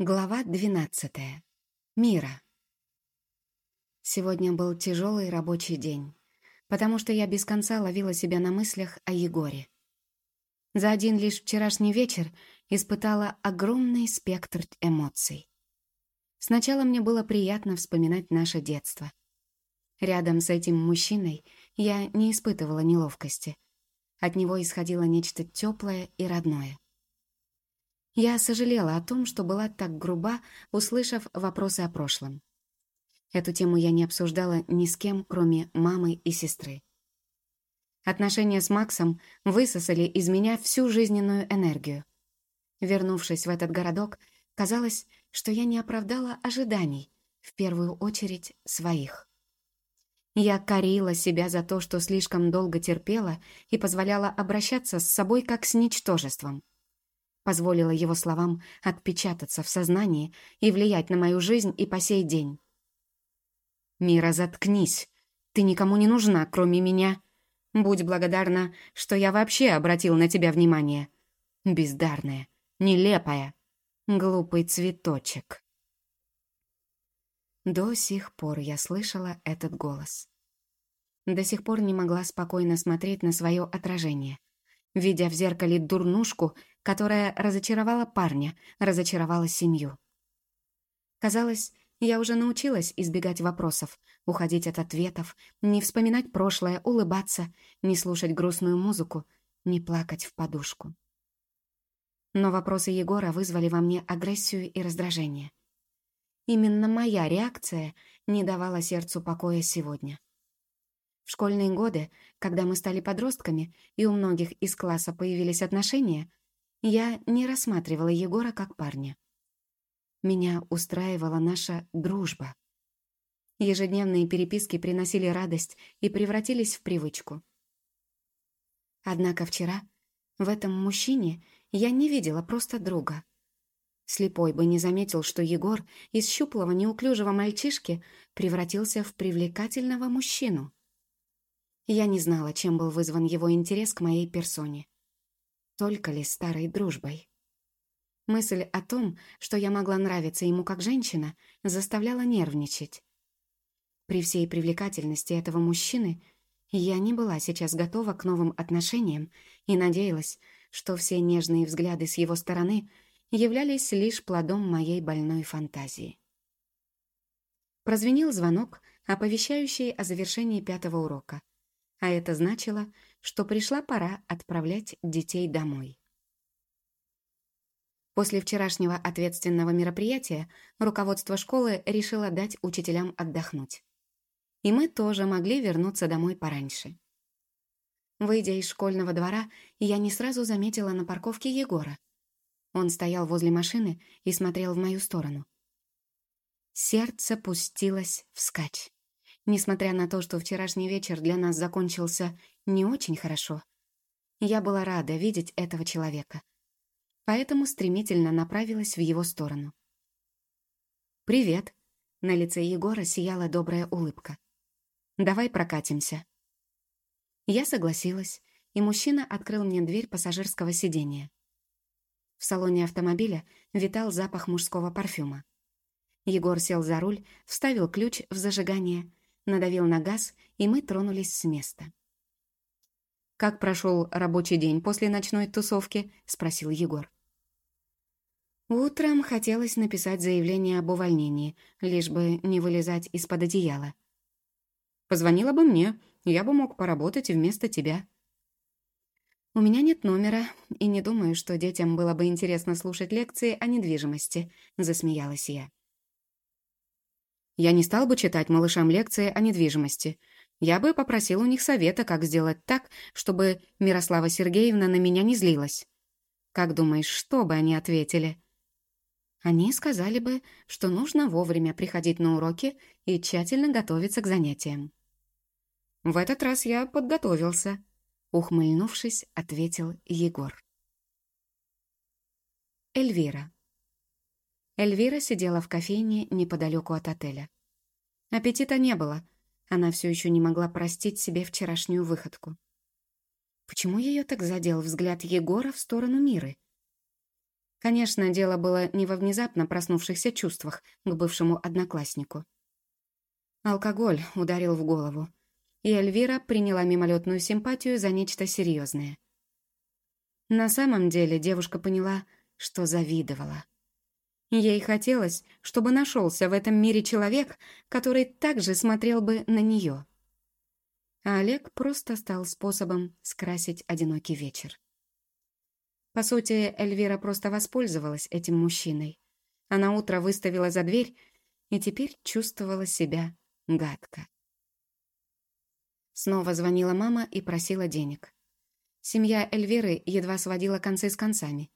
Глава двенадцатая. Мира. Сегодня был тяжелый рабочий день, потому что я без конца ловила себя на мыслях о Егоре. За один лишь вчерашний вечер испытала огромный спектр эмоций. Сначала мне было приятно вспоминать наше детство. Рядом с этим мужчиной я не испытывала неловкости. От него исходило нечто теплое и родное. Я сожалела о том, что была так груба, услышав вопросы о прошлом. Эту тему я не обсуждала ни с кем, кроме мамы и сестры. Отношения с Максом высосали из меня всю жизненную энергию. Вернувшись в этот городок, казалось, что я не оправдала ожиданий, в первую очередь своих. Я корила себя за то, что слишком долго терпела и позволяла обращаться с собой как с ничтожеством позволила его словам отпечататься в сознании и влиять на мою жизнь и по сей день. «Мира, заткнись! Ты никому не нужна, кроме меня. Будь благодарна, что я вообще обратил на тебя внимание. Бездарная, нелепая, глупый цветочек». До сих пор я слышала этот голос. До сих пор не могла спокойно смотреть на свое отражение, видя в зеркале дурнушку, которая разочаровала парня, разочаровала семью. Казалось, я уже научилась избегать вопросов, уходить от ответов, не вспоминать прошлое, улыбаться, не слушать грустную музыку, не плакать в подушку. Но вопросы Егора вызвали во мне агрессию и раздражение. Именно моя реакция не давала сердцу покоя сегодня. В школьные годы, когда мы стали подростками и у многих из класса появились отношения, я не рассматривала Егора как парня. Меня устраивала наша дружба. Ежедневные переписки приносили радость и превратились в привычку. Однако вчера в этом мужчине я не видела просто друга. Слепой бы не заметил, что Егор из щуплого неуклюжего мальчишки превратился в привлекательного мужчину. Я не знала, чем был вызван его интерес к моей персоне. Только ли старой дружбой? Мысль о том, что я могла нравиться ему как женщина, заставляла нервничать. При всей привлекательности этого мужчины я не была сейчас готова к новым отношениям и надеялась, что все нежные взгляды с его стороны являлись лишь плодом моей больной фантазии. Прозвенел звонок, оповещающий о завершении пятого урока, а это значило, что пришла пора отправлять детей домой. После вчерашнего ответственного мероприятия руководство школы решило дать учителям отдохнуть. И мы тоже могли вернуться домой пораньше. Выйдя из школьного двора, я не сразу заметила на парковке Егора. Он стоял возле машины и смотрел в мою сторону. Сердце пустилось вскачь. Несмотря на то, что вчерашний вечер для нас закончился не очень хорошо, я была рада видеть этого человека. Поэтому стремительно направилась в его сторону. «Привет!» — на лице Егора сияла добрая улыбка. «Давай прокатимся». Я согласилась, и мужчина открыл мне дверь пассажирского сидения. В салоне автомобиля витал запах мужского парфюма. Егор сел за руль, вставил ключ в зажигание — надавил на газ, и мы тронулись с места. «Как прошел рабочий день после ночной тусовки?» — спросил Егор. Утром хотелось написать заявление об увольнении, лишь бы не вылезать из-под одеяла. «Позвонила бы мне, я бы мог поработать вместо тебя». «У меня нет номера, и не думаю, что детям было бы интересно слушать лекции о недвижимости», — засмеялась я. Я не стал бы читать малышам лекции о недвижимости. Я бы попросил у них совета, как сделать так, чтобы Мирослава Сергеевна на меня не злилась. Как думаешь, что бы они ответили? Они сказали бы, что нужно вовремя приходить на уроки и тщательно готовиться к занятиям. В этот раз я подготовился, ухмыльнувшись, ответил Егор. Эльвира. Эльвира сидела в кофейне неподалеку от отеля. Аппетита не было. Она все еще не могла простить себе вчерашнюю выходку. Почему ее так задел взгляд Егора в сторону Миры? Конечно, дело было не во внезапно проснувшихся чувствах к бывшему однокласснику. Алкоголь ударил в голову, и Эльвира приняла мимолетную симпатию за нечто серьезное. На самом деле девушка поняла, что завидовала. Ей хотелось, чтобы нашелся в этом мире человек, который также смотрел бы на нее. А Олег просто стал способом скрасить одинокий вечер. По сути, Эльвира просто воспользовалась этим мужчиной. Она утро выставила за дверь и теперь чувствовала себя гадко. Снова звонила мама и просила денег. Семья Эльвиры едва сводила концы с концами.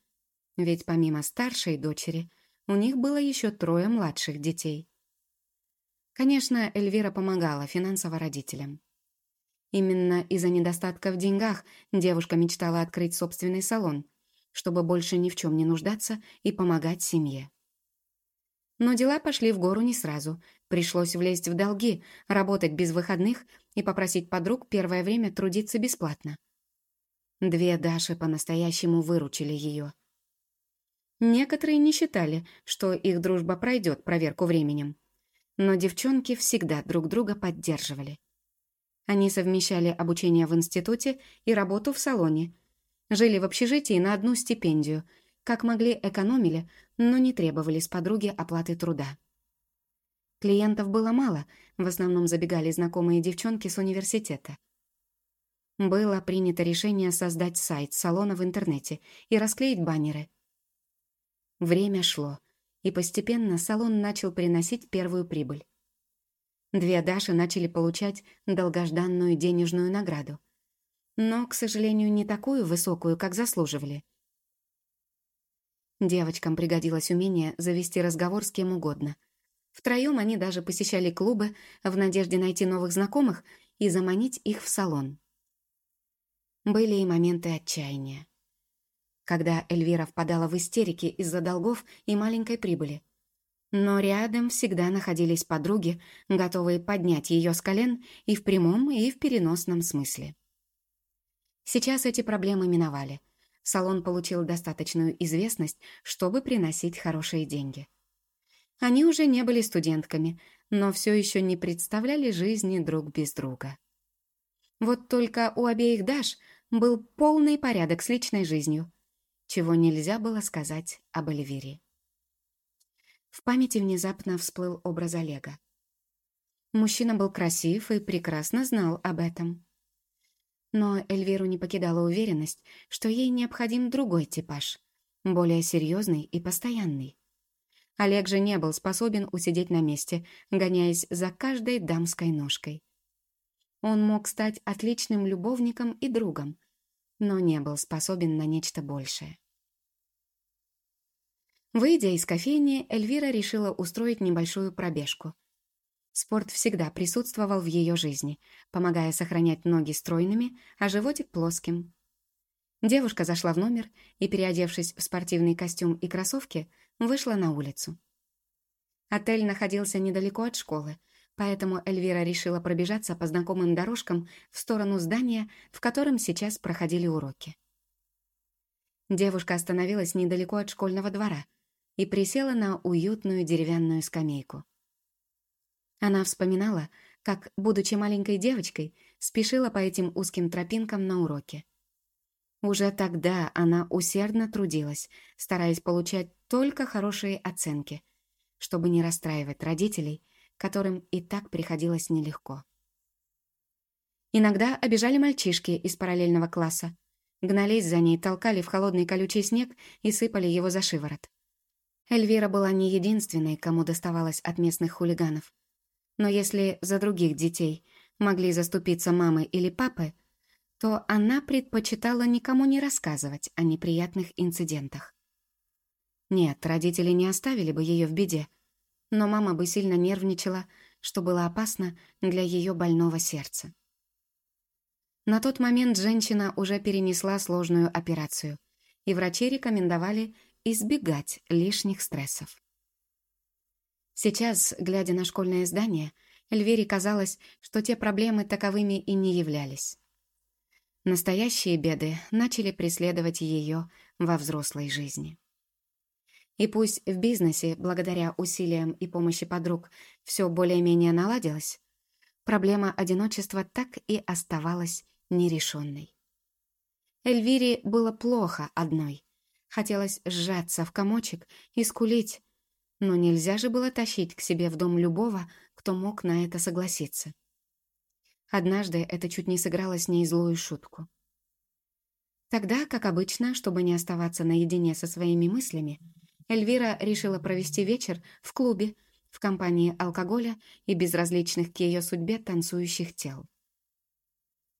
Ведь помимо старшей дочери, у них было еще трое младших детей. Конечно, Эльвира помогала финансово родителям. Именно из-за недостатка в деньгах девушка мечтала открыть собственный салон, чтобы больше ни в чем не нуждаться и помогать семье. Но дела пошли в гору не сразу. Пришлось влезть в долги, работать без выходных и попросить подруг первое время трудиться бесплатно. Две Даши по-настоящему выручили ее. Некоторые не считали, что их дружба пройдет проверку временем. Но девчонки всегда друг друга поддерживали. Они совмещали обучение в институте и работу в салоне. Жили в общежитии на одну стипендию – как могли, экономили, но не требовали с подруги оплаты труда. Клиентов было мало, в основном забегали знакомые девчонки с университета. Было принято решение создать сайт салона в интернете и расклеить баннеры. Время шло, и постепенно салон начал приносить первую прибыль. Две Даши начали получать долгожданную денежную награду. Но, к сожалению, не такую высокую, как заслуживали – Девочкам пригодилось умение завести разговор с кем угодно. Втроем они даже посещали клубы в надежде найти новых знакомых и заманить их в салон. Были и моменты отчаяния. Когда Эльвира впадала в истерики из-за долгов и маленькой прибыли. Но рядом всегда находились подруги, готовые поднять ее с колен и в прямом, и в переносном смысле. Сейчас эти проблемы миновали — салон получил достаточную известность, чтобы приносить хорошие деньги. Они уже не были студентками, но все еще не представляли жизни друг без друга. Вот только у обеих Даш был полный порядок с личной жизнью, чего нельзя было сказать об Эльвире. В памяти внезапно всплыл образ Олега. Мужчина был красив и прекрасно знал об этом. Но Эльвиру не покидала уверенность, что ей необходим другой типаж, более серьезный и постоянный. Олег же не был способен усидеть на месте, гоняясь за каждой дамской ножкой. Он мог стать отличным любовником и другом, но не был способен на нечто большее. Выйдя из кофейни, Эльвира решила устроить небольшую пробежку — Спорт всегда присутствовал в ее жизни, помогая сохранять ноги стройными, а животик плоским. Девушка зашла в номер и, переодевшись в спортивный костюм и кроссовки, вышла на улицу. Отель находился недалеко от школы, поэтому Эльвира решила пробежаться по знакомым дорожкам в сторону здания, в котором сейчас проходили уроки. Девушка остановилась недалеко от школьного двора и присела на уютную деревянную скамейку. Она вспоминала, как, будучи маленькой девочкой, спешила по этим узким тропинкам на уроке. Уже тогда она усердно трудилась, стараясь получать только хорошие оценки, чтобы не расстраивать родителей, которым и так приходилось нелегко. Иногда обижали мальчишки из параллельного класса, гнались за ней, толкали в холодный колючий снег и сыпали его за шиворот. Эльвира была не единственной, кому доставалось от местных хулиганов. Но если за других детей могли заступиться мамы или папы, то она предпочитала никому не рассказывать о неприятных инцидентах. Нет, родители не оставили бы ее в беде, но мама бы сильно нервничала, что было опасно для ее больного сердца. На тот момент женщина уже перенесла сложную операцию, и врачи рекомендовали избегать лишних стрессов. Сейчас, глядя на школьное здание, Эльвире казалось, что те проблемы таковыми и не являлись. Настоящие беды начали преследовать ее во взрослой жизни. И пусть в бизнесе, благодаря усилиям и помощи подруг, все более-менее наладилось, проблема одиночества так и оставалась нерешенной. Эльвире было плохо одной. Хотелось сжаться в комочек и скулить, но нельзя же было тащить к себе в дом любого, кто мог на это согласиться. Однажды это чуть не сыграло с ней злую шутку. Тогда, как обычно, чтобы не оставаться наедине со своими мыслями, Эльвира решила провести вечер в клубе в компании алкоголя и безразличных к ее судьбе танцующих тел.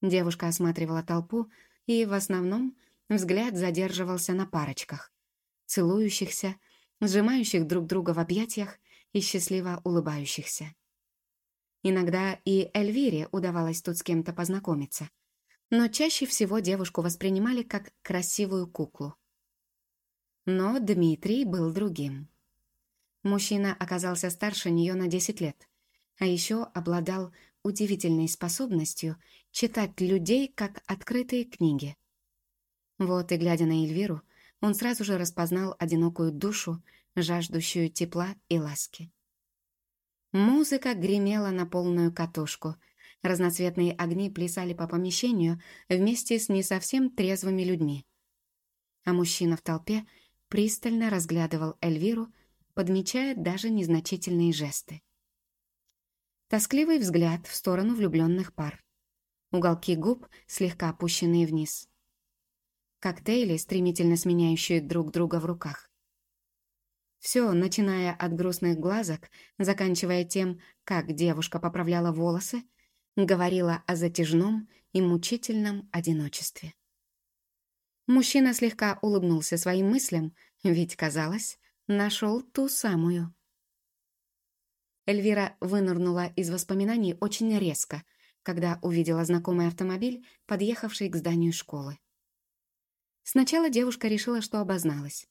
Девушка осматривала толпу, и в основном взгляд задерживался на парочках, целующихся, сжимающих друг друга в объятиях и счастливо улыбающихся. Иногда и Эльвире удавалось тут с кем-то познакомиться, но чаще всего девушку воспринимали как красивую куклу. Но Дмитрий был другим. Мужчина оказался старше нее на 10 лет, а еще обладал удивительной способностью читать людей как открытые книги. Вот и глядя на Эльвиру, он сразу же распознал одинокую душу, жаждущую тепла и ласки. Музыка гремела на полную катушку. Разноцветные огни плясали по помещению вместе с не совсем трезвыми людьми. А мужчина в толпе пристально разглядывал Эльвиру, подмечая даже незначительные жесты. Тоскливый взгляд в сторону влюбленных пар. Уголки губ слегка опущенные вниз. Коктейли, стремительно сменяющие друг друга в руках. Все, начиная от грустных глазок, заканчивая тем, как девушка поправляла волосы, говорила о затяжном и мучительном одиночестве. Мужчина слегка улыбнулся своим мыслям, ведь, казалось, нашел ту самую. Эльвира вынырнула из воспоминаний очень резко, когда увидела знакомый автомобиль, подъехавший к зданию школы. Сначала девушка решила, что обозналась.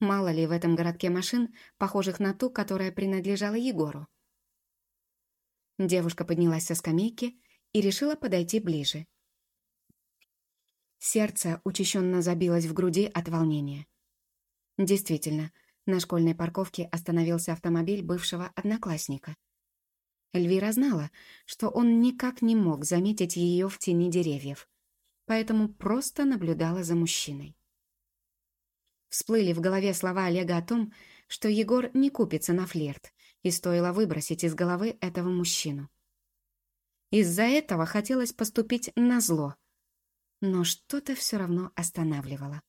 Мало ли в этом городке машин, похожих на ту, которая принадлежала Егору. Девушка поднялась со скамейки и решила подойти ближе. Сердце учащенно забилось в груди от волнения. Действительно, на школьной парковке остановился автомобиль бывшего одноклассника. Эльвира знала, что он никак не мог заметить ее в тени деревьев, поэтому просто наблюдала за мужчиной. Всплыли в голове слова Олега о том, что Егор не купится на флирт, и стоило выбросить из головы этого мужчину. Из-за этого хотелось поступить на зло, но что-то все равно останавливало.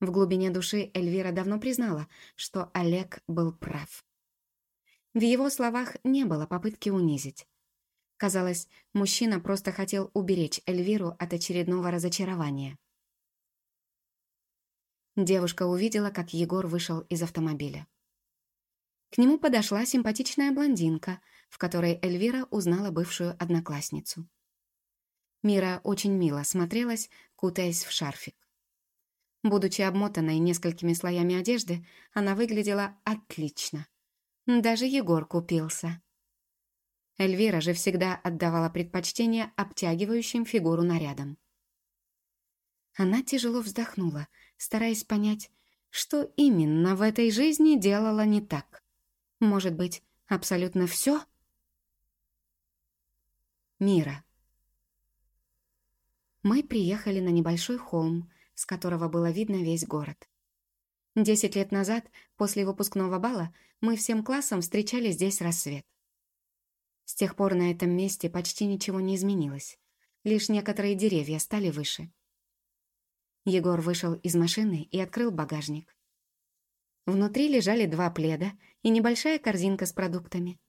В глубине души Эльвира давно признала, что Олег был прав. В его словах не было попытки унизить. Казалось, мужчина просто хотел уберечь Эльвиру от очередного разочарования. Девушка увидела, как Егор вышел из автомобиля. К нему подошла симпатичная блондинка, в которой Эльвира узнала бывшую одноклассницу. Мира очень мило смотрелась, кутаясь в шарфик. Будучи обмотанной несколькими слоями одежды, она выглядела отлично. Даже Егор купился. Эльвира же всегда отдавала предпочтение обтягивающим фигуру нарядам. Она тяжело вздохнула, стараясь понять, что именно в этой жизни делала не так. Может быть, абсолютно все? Мира. Мы приехали на небольшой холм, с которого было видно весь город. Десять лет назад, после выпускного бала, мы всем классом встречали здесь рассвет. С тех пор на этом месте почти ничего не изменилось. Лишь некоторые деревья стали выше. Егор вышел из машины и открыл багажник. Внутри лежали два пледа и небольшая корзинка с продуктами.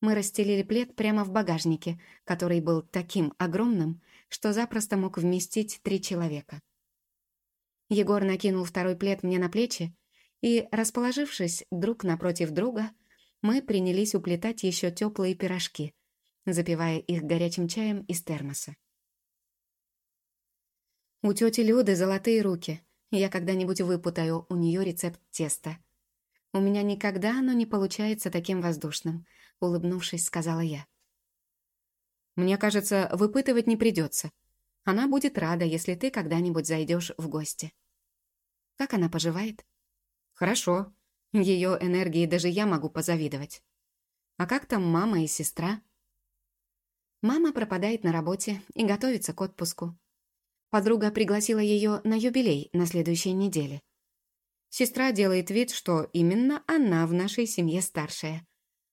Мы расстелили плед прямо в багажнике, который был таким огромным, что запросто мог вместить три человека. Егор накинул второй плед мне на плечи, и, расположившись друг напротив друга, мы принялись уплетать еще теплые пирожки, запивая их горячим чаем из термоса. У тети Люды золотые руки. Я когда-нибудь выпутаю у нее рецепт теста. У меня никогда оно не получается таким воздушным, улыбнувшись, сказала я. Мне кажется, выпытывать не придется. Она будет рада, если ты когда-нибудь зайдешь в гости. Как она поживает? Хорошо. Ее энергии даже я могу позавидовать. А как там мама и сестра? Мама пропадает на работе и готовится к отпуску. Подруга пригласила ее на юбилей на следующей неделе. Сестра делает вид, что именно она в нашей семье старшая.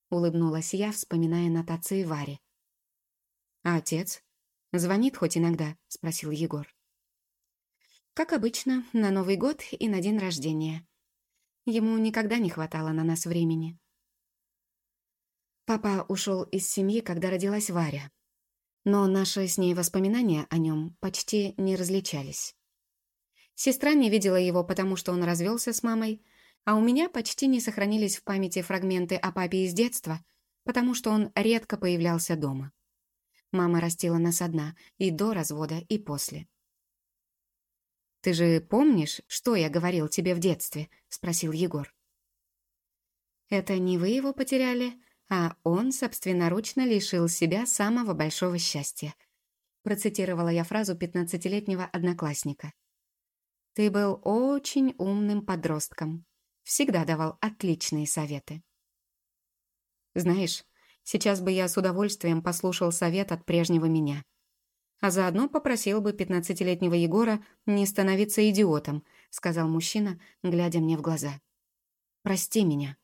Улыбнулась я, вспоминая нотации Вари. «А отец? Звонит хоть иногда?» — спросил Егор. «Как обычно, на Новый год и на день рождения. Ему никогда не хватало на нас времени. Папа ушел из семьи, когда родилась Варя. Но наши с ней воспоминания о нем почти не различались. Сестра не видела его, потому что он развелся с мамой, а у меня почти не сохранились в памяти фрагменты о папе из детства, потому что он редко появлялся дома. Мама растила нас одна и до развода, и после. «Ты же помнишь, что я говорил тебе в детстве?» — спросил Егор. «Это не вы его потеряли, а он собственноручно лишил себя самого большого счастья», — процитировала я фразу пятнадцатилетнего одноклассника. «Ты был очень умным подростком, всегда давал отличные советы». «Знаешь, сейчас бы я с удовольствием послушал совет от прежнего меня», а заодно попросил бы пятнадцатилетнего Егора не становиться идиотом», сказал мужчина, глядя мне в глаза. «Прости меня».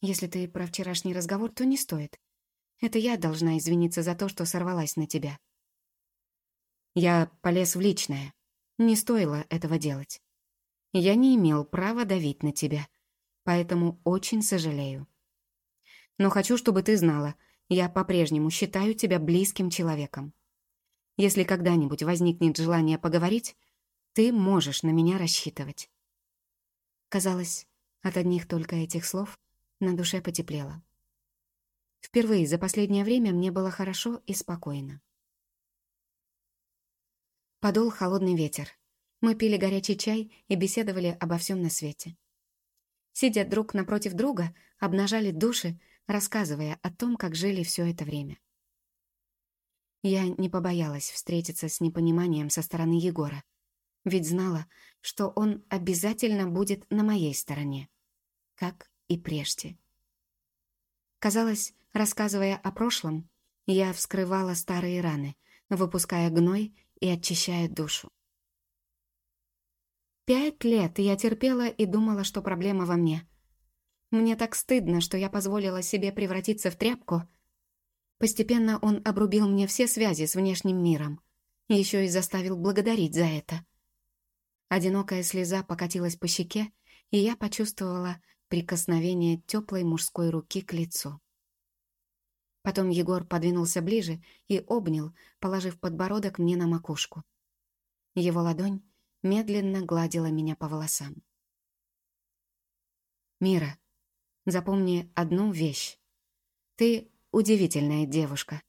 «Если ты про вчерашний разговор, то не стоит. Это я должна извиниться за то, что сорвалась на тебя». Я полез в личное. Не стоило этого делать. Я не имел права давить на тебя, поэтому очень сожалею. Но хочу, чтобы ты знала, я по-прежнему считаю тебя близким человеком. Если когда-нибудь возникнет желание поговорить, ты можешь на меня рассчитывать». Казалось, от одних только этих слов на душе потеплело. Впервые за последнее время мне было хорошо и спокойно. Подул холодный ветер. Мы пили горячий чай и беседовали обо всем на свете. Сидя друг напротив друга, обнажали души, рассказывая о том, как жили все это время. Я не побоялась встретиться с непониманием со стороны Егора, ведь знала, что он обязательно будет на моей стороне, как и прежде. Казалось, рассказывая о прошлом, я вскрывала старые раны, выпуская гной и очищая душу. Пять лет я терпела и думала, что проблема во мне. Мне так стыдно, что я позволила себе превратиться в тряпку — Постепенно он обрубил мне все связи с внешним миром. Еще и заставил благодарить за это. Одинокая слеза покатилась по щеке, и я почувствовала прикосновение теплой мужской руки к лицу. Потом Егор подвинулся ближе и обнял, положив подбородок мне на макушку. Его ладонь медленно гладила меня по волосам. «Мира, запомни одну вещь. Ты удивительная девушка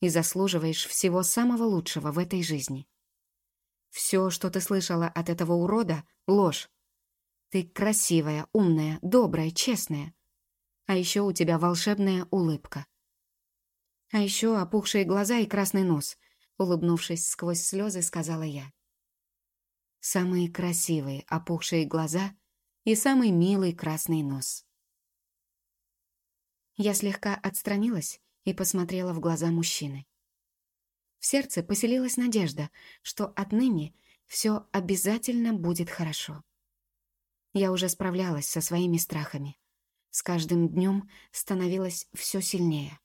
и заслуживаешь всего самого лучшего в этой жизни. Все, что ты слышала от этого урода — ложь. Ты красивая, умная, добрая, честная. А еще у тебя волшебная улыбка. А еще опухшие глаза и красный нос, улыбнувшись сквозь слезы, сказала я. Самые красивые опухшие глаза и самый милый красный нос. Я слегка отстранилась и посмотрела в глаза мужчины. В сердце поселилась надежда, что отныне все обязательно будет хорошо. Я уже справлялась со своими страхами. С каждым днем становилась все сильнее.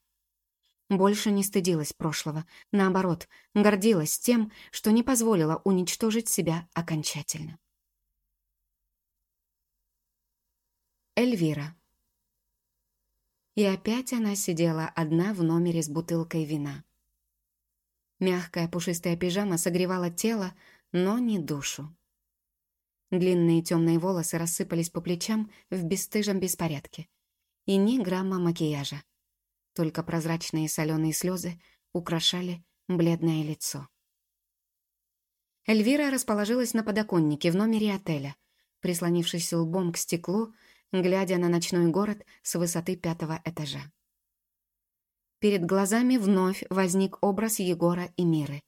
Больше не стыдилась прошлого, наоборот, гордилась тем, что не позволила уничтожить себя окончательно. Эльвира и опять она сидела одна в номере с бутылкой вина. Мягкая пушистая пижама согревала тело, но не душу. Длинные темные волосы рассыпались по плечам в бесстыжем беспорядке. И ни грамма макияжа. Только прозрачные соленые слезы украшали бледное лицо. Эльвира расположилась на подоконнике в номере отеля, прислонившись лбом к стеклу, глядя на ночной город с высоты пятого этажа. Перед глазами вновь возник образ Егора и Миры.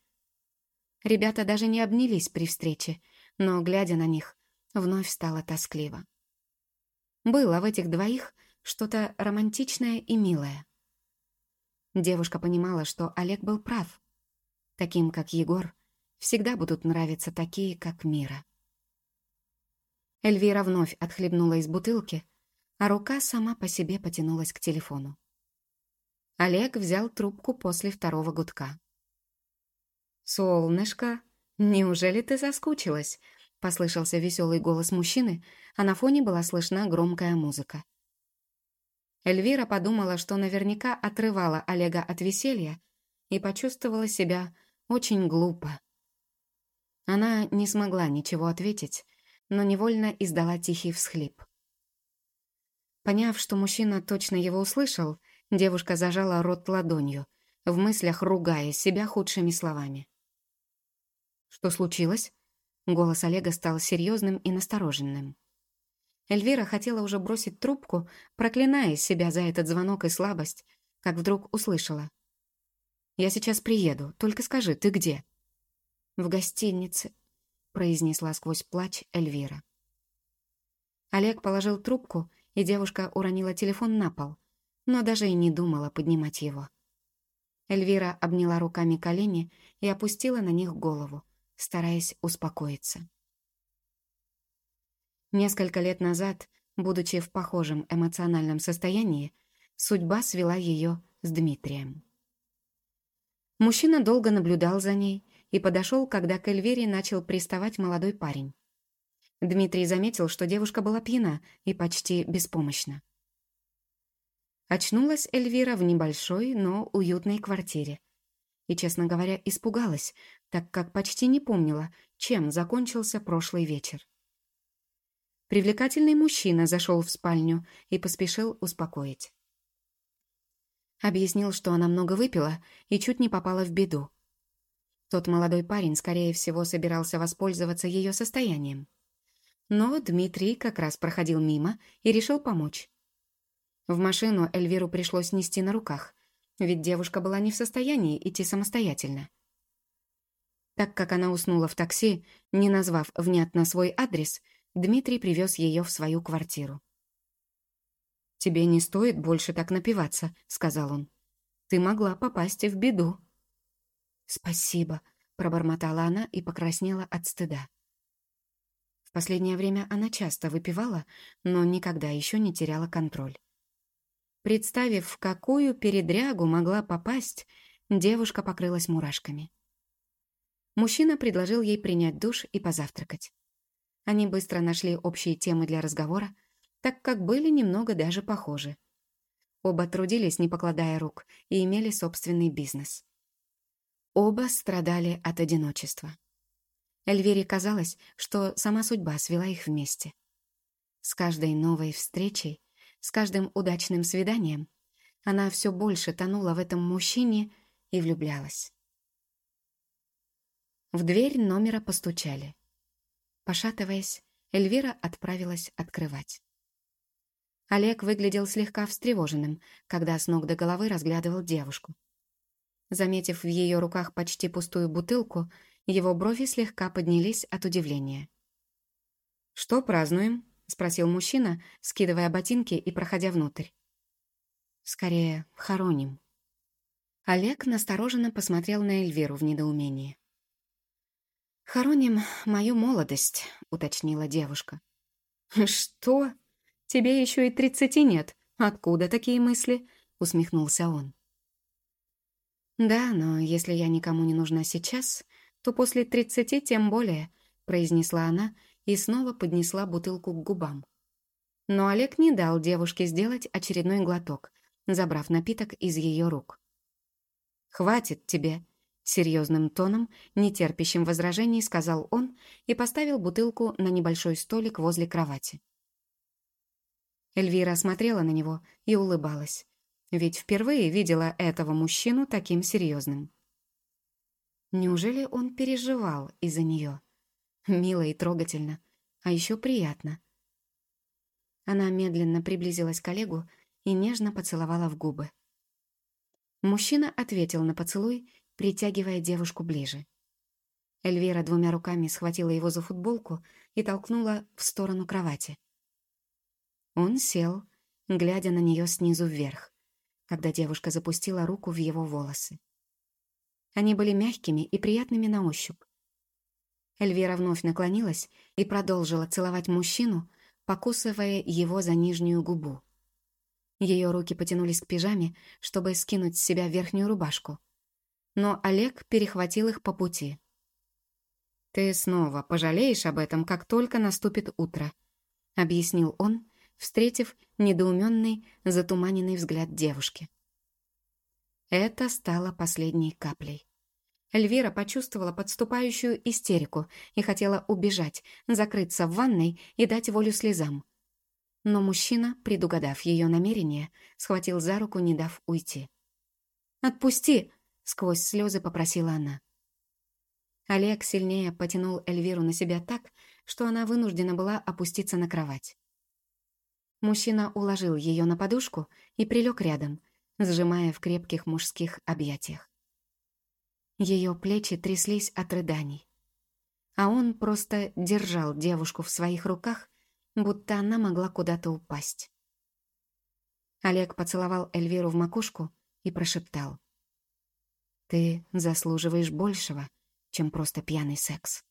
Ребята даже не обнялись при встрече, но, глядя на них, Вновь стало тоскливо. Было в этих двоих что-то романтичное и милое. Девушка понимала, что Олег был прав. Таким, как Егор, всегда будут нравиться такие, как Мира. Эльвира вновь отхлебнула из бутылки, а рука сама по себе потянулась к телефону. Олег взял трубку после второго гудка. «Солнышко, неужели ты соскучилась?» — послышался веселый голос мужчины, а на фоне была слышна громкая музыка. Эльвира подумала, что наверняка отрывала Олега от веселья и почувствовала себя очень глупо. Она не смогла ничего ответить, но невольно издала тихий всхлип. Поняв, что мужчина точно его услышал, девушка зажала рот ладонью, в мыслях ругая себя худшими словами. «Что случилось?» Голос Олега стал серьезным и настороженным. Эльвира хотела уже бросить трубку, проклиная себя за этот звонок и слабость, как вдруг услышала. «Я сейчас приеду, только скажи, ты где?» «В гостинице», — произнесла сквозь плач Эльвира. Олег положил трубку, и девушка уронила телефон на пол, но даже и не думала поднимать его. Эльвира обняла руками колени и опустила на них голову, стараясь успокоиться. Несколько лет назад, будучи в похожем эмоциональном состоянии, судьба свела ее с Дмитрием. Мужчина долго наблюдал за ней и подошел, когда к Эльвире начал приставать молодой парень. Дмитрий заметил, что девушка была пьяна и почти беспомощна. Очнулась Эльвира в небольшой, но уютной квартире. И, честно говоря, испугалась, так как почти не помнила, чем закончился прошлый вечер. Привлекательный мужчина зашел в спальню и поспешил успокоить. Объяснил, что она много выпила и чуть не попала в беду. Тот молодой парень, скорее всего, собирался воспользоваться ее состоянием. Но Дмитрий как раз проходил мимо и решил помочь. В машину Эльвиру пришлось нести на руках, ведь девушка была не в состоянии идти самостоятельно. Так как она уснула в такси, не назвав внятно свой адрес, Дмитрий привез ее в свою квартиру. «Тебе не стоит больше так напиваться», — сказал он. «Ты могла попасть в беду». «Спасибо», — пробормотала она и покраснела от стыда. В последнее время она часто выпивала, но никогда еще не теряла контроль. Представив, в какую передрягу могла попасть, девушка покрылась мурашками. Мужчина предложил ей принять душ и позавтракать. Они быстро нашли общие темы для разговора, так как были немного даже похожи. Оба трудились, не покладая рук, и имели собственный бизнес. Оба страдали от одиночества. Эльвире казалось, что сама судьба свела их вместе. С каждой новой встречей, с каждым удачным свиданием она все больше тонула в этом мужчине и влюблялась. В дверь номера постучали. Пошатываясь, Эльвира отправилась открывать. Олег выглядел слегка встревоженным, когда с ног до головы разглядывал девушку. Заметив в ее руках почти пустую бутылку, его брови слегка поднялись от удивления. «Что празднуем?» — спросил мужчина, скидывая ботинки и проходя внутрь. «Скорее, хороним». Олег настороженно посмотрел на Эльвиру в недоумении. «Хороним мою молодость», — уточнила девушка. «Что? Тебе еще и тридцати нет. Откуда такие мысли?» — усмехнулся он. «Да, но если я никому не нужна сейчас, то после тридцати тем более», — произнесла она и снова поднесла бутылку к губам. Но Олег не дал девушке сделать очередной глоток, забрав напиток из ее рук. «Хватит тебе», Серьезным тоном, нетерпящим возражений, сказал он и поставил бутылку на небольшой столик возле кровати. Эльвира смотрела на него и улыбалась, ведь впервые видела этого мужчину таким серьезным. Неужели он переживал из-за нее? Мило и трогательно, а еще приятно. Она медленно приблизилась к коллегу и нежно поцеловала в губы. Мужчина ответил на поцелуй притягивая девушку ближе. Эльвира двумя руками схватила его за футболку и толкнула в сторону кровати. Он сел, глядя на нее снизу вверх, когда девушка запустила руку в его волосы. Они были мягкими и приятными на ощупь. Эльвира вновь наклонилась и продолжила целовать мужчину, покусывая его за нижнюю губу. Ее руки потянулись к пижаме, чтобы скинуть с себя верхнюю рубашку. Но Олег перехватил их по пути. «Ты снова пожалеешь об этом, как только наступит утро», — объяснил он, встретив недоуменный, затуманенный взгляд девушки. Это стало последней каплей. Эльвира почувствовала подступающую истерику и хотела убежать, закрыться в ванной и дать волю слезам. Но мужчина, предугадав ее намерение, схватил за руку, не дав уйти. «Отпусти!» — сквозь слезы попросила она. Олег сильнее потянул Эльвиру на себя так, что она вынуждена была опуститься на кровать. Мужчина уложил ее на подушку и прилег рядом, сжимая в крепких мужских объятиях. Ее плечи тряслись от рыданий. А он просто держал девушку в своих руках, будто она могла куда-то упасть. Олег поцеловал Эльвиру в макушку и прошептал. «Ты заслуживаешь большего, чем просто пьяный секс».